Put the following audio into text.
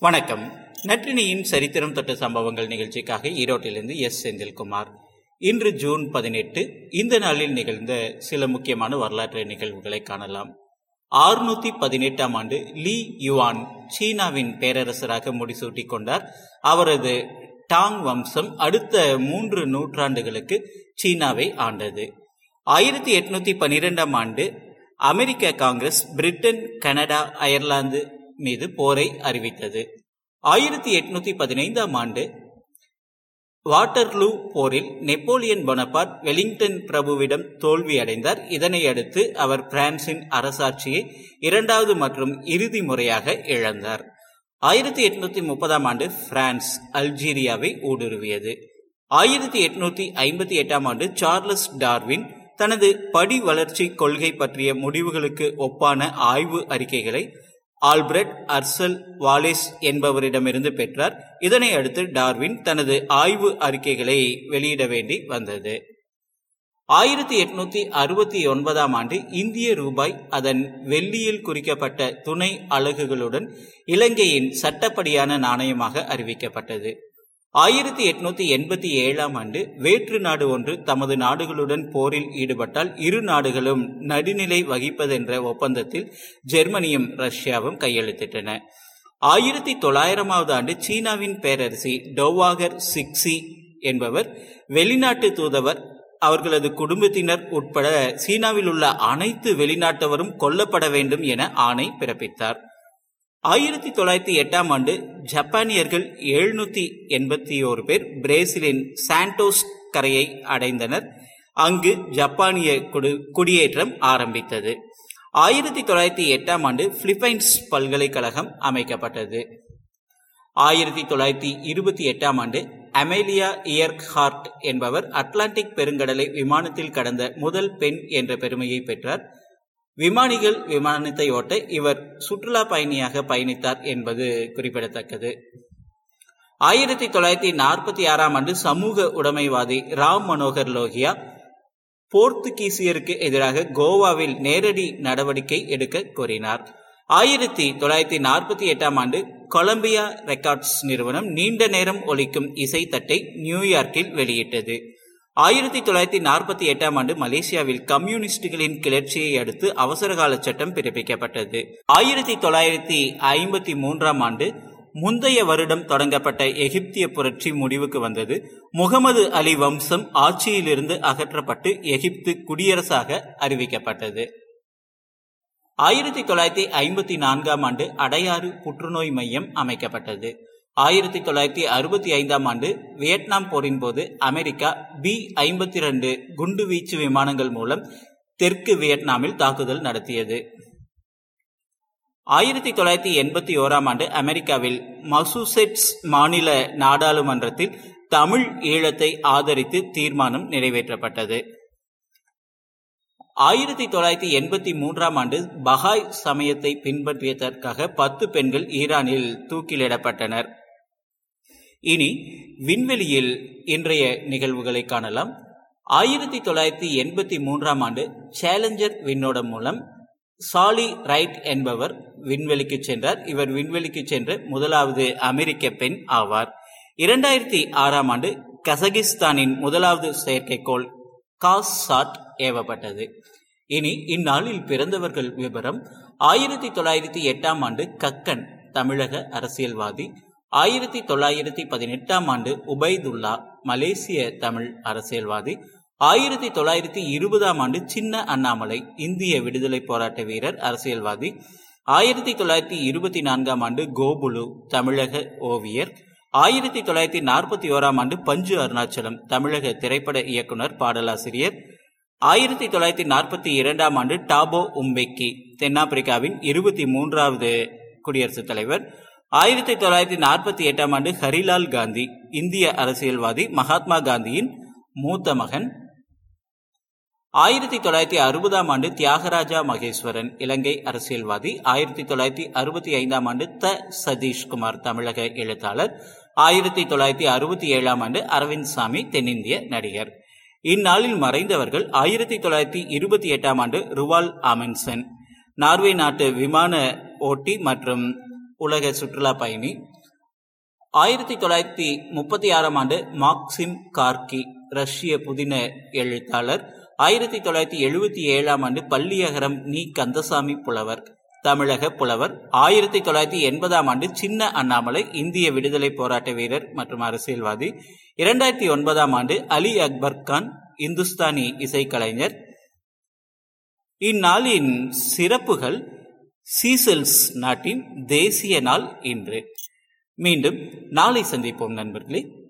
வணக்கம். நற்றினியின் சரித்திரம் தொட்ட சம்பவங்கள் நிகழ்ச்சிக்காக ஈரோட்டிலிருந்து எஸ். செந்தில்குமார். இன்று ஜூன் பதினெட்டு இந்த நாளில் நிகழ்ந்த சில முக்கியமான வரலாற்று நிகழ்வுகளை காணலாம். ஆறுநூத்தி பதினெட்டாம் ஆண்டு லீ யுவான் சீனாவின் பேரரசராக முடிசூட்டிக் கொண்டார். அவரது டாங் வம்சம் அடுத்த மூன்று நூற்றாண்டுகளுக்கு சீனாவை ஆண்டது. ஆயிரத்தி எட்நூத்தி பனிரெண்டாம் ஆண்டு அமெரிக்க காங்கிரஸ் பிரிட்டன் கனடா அயர்லாந்து மீது போரை அறிவித்தது. ஆயிரத்தி எட்நூத்தி பதினைந்தாம் ஆண்டு வாட்டர்லூ போரில் நெப்போலியன் பொனபார்ட் வெலிங்டன் பிரபுவிடம் தோல்வியடைந்தார் இதனை அடுத்து அவர் பிரான்சின் அரசாட்சியை இரண்டாவது மற்றும் இறுதி முறையாக இழந்தார். ஆயிரத்தி எட்நூத்தி முப்பதாம் ஆண்டு பிரான்ஸ் அல்ஜீரியாவை ஊடுருவியது. ஆயிரத்தி எட்நூத்தி ஐம்பத்தி எட்டாம் ஆண்டு சார்லஸ் டார்வின் தனது படி வளர்ச்சி கொள்கை பற்றிய முடிவுகளுக்கு ஒப்பான ஆய்வு அறிக்கைகளை ஆல்பிரட் அர்சல் வாலிஸ் என்பவரிடமிருந்து பெற்றார். இதனை அடுத்து டார்வின் தனது ஆய்வு அறிக்கைகளை வெளியிட வேண்டி வந்தது. ஆயிரத்தி எட்நூத்தி அறுபத்தி ஒன்பதாம் ஆண்டு இந்திய ரூபாய் அதன் வெள்ளியில் குறிக்கப்பட்ட துணை அலகுகளுடன் இலங்கையின் சட்டப்படியான நாணயமாக அறிவிக்கப்பட்டது. ஆயிரத்தி எட்நூத்தி எண்பத்தி ஏழாம் ஆண்டு வேற்று நாடு ஒன்று தமது நாடுகளுடன் போரில் ஈடுபட்டால் இரு நாடுகளும் நடுநிலை வகிப்பதென்ற ஒப்பந்தத்தில் ஜெர்மனியும் ரஷ்யாவும் கையெழுத்திட்டன. ஆயிரத்தி தொள்ளாயிரமாவது ஆண்டு சீனாவின் பேரரசி டோவாகர் சிக்ஸி என்பவர் வெளிநாட்டு தூதவர் அவர்களது குடும்பத்தினர் உட்பட சீனாவில் உள்ள அனைத்து வெளிநாட்டவரும் கொல்லப்பட வேண்டும் என ஆணை பிறப்பித்தார். ஆயிரத்தி தொள்ளாயிரத்தி எட்டாம் ஆண்டு ஜப்பானியர்கள் எழுநூத்தி எண்பத்தி ஓரு பேர் பிரேசிலின் சாண்டோஸ் கரையை அடைந்தனர். அங்கு ஜப்பானிய குடியேற்றம் ஆரம்பித்தது. ஆயிரத்தி தொள்ளாயிரத்தி எட்டாம் ஆண்டு பிலிப்பைன்ஸ் பல்கலைக்கழகம் அமைக்கப்பட்டது. ஆயிரத்தி தொள்ளாயிரத்தி இருபத்தி எட்டாம் ஆண்டு அமேலியா இயர்ஹார்ட் என்பவர் அட்லாண்டிக் பெருங்கடலை விமானத்தில் கடந்த முதல் பெண் என்ற பெருமையை பெற்றார். விமானிகள் விமானத்தை ஓட்ட இவர் சுற்றுலா பயணியாக பயணித்தார் என்பது குறிப்பிடத்தக்கது. ஆயிரத்தி தொள்ளாயிரத்தி நாற்பத்தி ஆறாம் ஆண்டு சமூக உடைமைவாதி ராம் மனோகர் லோகியா போர்த்துகீசியருக்கு எதிராக கோவாவில் நேரடி நடவடிக்கை எடுக்க கோரினார். ஆயிரத்தி தொள்ளாயிரத்தி நாற்பத்தி எட்டாம் ஆண்டு கொலம்பியா ரெக்கார்ட்ஸ் நிறுவனம் நீண்ட நேரம் ஒலிக்கும் இசைத்தட்டை நியூயார்க்கில் வெளியிட்டது. ஆயிரத்தி தொள்ளாயிரத்தி நாற்பத்தி எட்டாம் ஆண்டு மலேசியாவில் கம்யூனிஸ்டுகளின் கிளர்ச்சியை அடுத்து அவசரகால சட்டம் பிறப்பிக்கப்பட்டது. ஆயிரத்தி தொள்ளாயிரத்தி ஐம்பத்தி மூன்றாம் ஆண்டு முந்தைய வருடம் தொடங்கப்பட்ட எகிப்திய புரட்சி முடிவுக்கு வந்தது. முகமது அலி வம்சம் ஆட்சியிலிருந்து அகற்றப்பட்டு எகிப்து குடியரசாக அறிவிக்கப்பட்டது. ஆயிரத்தி தொள்ளாயிரத்தி ஐம்பத்தி நான்காம் ஆண்டு அடையாறு புற்றுநோய் மையம் அமைக்கப்பட்டது. ஆயிரத்தி தொள்ளாயிரத்தி அறுபத்தி ஐந்தாம் ஆண்டு வியட்நாம் போரின் போது அமெரிக்கா பி ஐம்பத்தி ரெண்டு குண்டு வீச்சு விமானங்கள் மூலம் தெற்கு வியட்நாமில் தாக்குதல் நடத்தியது. ஆயிரத்தி தொள்ளாயிரத்தி எண்பத்தி ஓராம் ஆண்டு அமெரிக்காவில் மசூசெட்ஸ் மாநில நாடாளுமன்றத்தில் தமிழ் ஈழத்தை ஆதரித்து தீர்மானம் நிறைவேற்றப்பட்டது. ஆயிரத்தி தொள்ளாயிரத்தி எண்பத்தி மூன்றாம் ஆண்டு பஹாய் சமயத்தை பின்பற்றியதற்காக பத்து பெண்கள் ஈரானில் தூக்கிலிடப்பட்டனர். இனி விண்வெளியில் இன்றைய நிகழ்வுகளை காணலாம். ஆயிரத்தி தொள்ளாயிரத்தி எண்பத்தி மூன்றாம் ஆண்டு சேலஞ்சர் விண்ணோடம் மூலம் சாலி ரைட் என்பவர் விண்வெளிக்கு சென்றார். இவர் விண்வெளிக்கு சென்ற முதலாவது அமெரிக்க பெண் ஆவார். இரண்டாயிரத்தி ஆறாம் ஆண்டு கசகிஸ்தானின் முதலாவது செயற்கைக்கோள் காஸ் சாட் ஏவப்பட்டது. இனி இந்நாளில் பிறந்தவர்கள் விவரம் ஆயிரத்தி தொள்ளாயிரத்தி எட்டாம் ஆண்டு கக்கன் தமிழக அரசியல்வாதி ஆயிரத்தி தொள்ளாயிரத்தி பதினெட்டாம் ஆண்டு உபைதுல்லா மலேசிய தமிழ் அரசியல்வாதி. ஆயிரத்தி தொள்ளாயிரத்தி இருபதாம் ஆண்டு சின்ன அண்ணாமலை இந்திய விடுதலை போராட்ட வீரர் அரசியல்வாதி. ஆயிரத்தி தொள்ளாயிரத்தி இருபத்தி நான்காம் ஆண்டு கோபுலு தமிழக ஓவியர். ஆயிரத்தி தொள்ளாயிரத்தி நாற்பத்தி ஓராம் ஆண்டு பஞ்சு அருணாச்சலம் தமிழக திரைப்பட இயக்குனர் பாடலாசிரியர். ஆயிரத்தி தொள்ளாயிரத்தி நாற்பத்தி இரண்டாம் ஆண்டு டாபோ உம்பெக்கி தென்னாப்பிரிக்காவின் இருபத்தி மூன்றாவது குடியரசுத் தலைவர். ஆயிரத்தி தொள்ளாயிரத்தி நாற்பத்தி எட்டாம் ஆண்டு ஹரிலால் காந்தி இந்திய அரசியல்வாதி மகாத்மா காந்தியின் மூத்த மகன். ஆயிரத்தி தொள்ளாயிரத்தி அறுபதாம் ஆண்டு தியாகராஜா மகேஸ்வரன் இலங்கை அரசியல்வாதி. ஆயிரத்தி தொள்ளாயிரத்தி அறுபத்தி ஐந்தாம் ஆண்டு த சதீஷ்குமார் தமிழக எழுத்தாளர். ஆயிரத்தி தொள்ளாயிரத்தி அறுபத்தி ஏழாம் ஆண்டு அரவிந்த் சாமி தென்னிந்திய நடிகர். இந்நாளில் மறைந்தவர்கள் ஆயிரத்தி தொள்ளாயிரத்தி இருபத்தி எட்டாம் ஆண்டு ருவால் ஆமென்சன். நார்வே நாட்டு விமான ஓட்டி மற்றும் உலக சுற்றுலா பயணி. ஆயிரத்தி தொள்ளாயிரத்தி முப்பத்தி ஆறாம் ஆண்டு மார்க்சிம் கார்கி ரஷ்ய புதின எழுத்தாளர். ஆயிரத்தி தொள்ளாயிரத்தி எழுபத்தி ஏழாம் ஆண்டு பள்ளியகரம் நீ கந்தசாமி புலவர் தமிழக புலவர். ஆயிரத்தி தொள்ளாயிரத்தி எண்பதாம் ஆண்டு சின்ன அண்ணாமலை இந்திய விடுதலை போராட்ட வீரர் மற்றும் அரசியல்வாதி. இரண்டாயிரத்தி ஒன்பதாம் ஆண்டு அலி அக்பர் கான் இந்துஸ்தானி இசைக்கலைஞர். இந்நாளின் சிறப்புகள் சீசல்ஸ் நாட்டின் தேசிய நாள் இன்று. மீண்டும் நாளை சந்திப்போம் நண்பர்களே.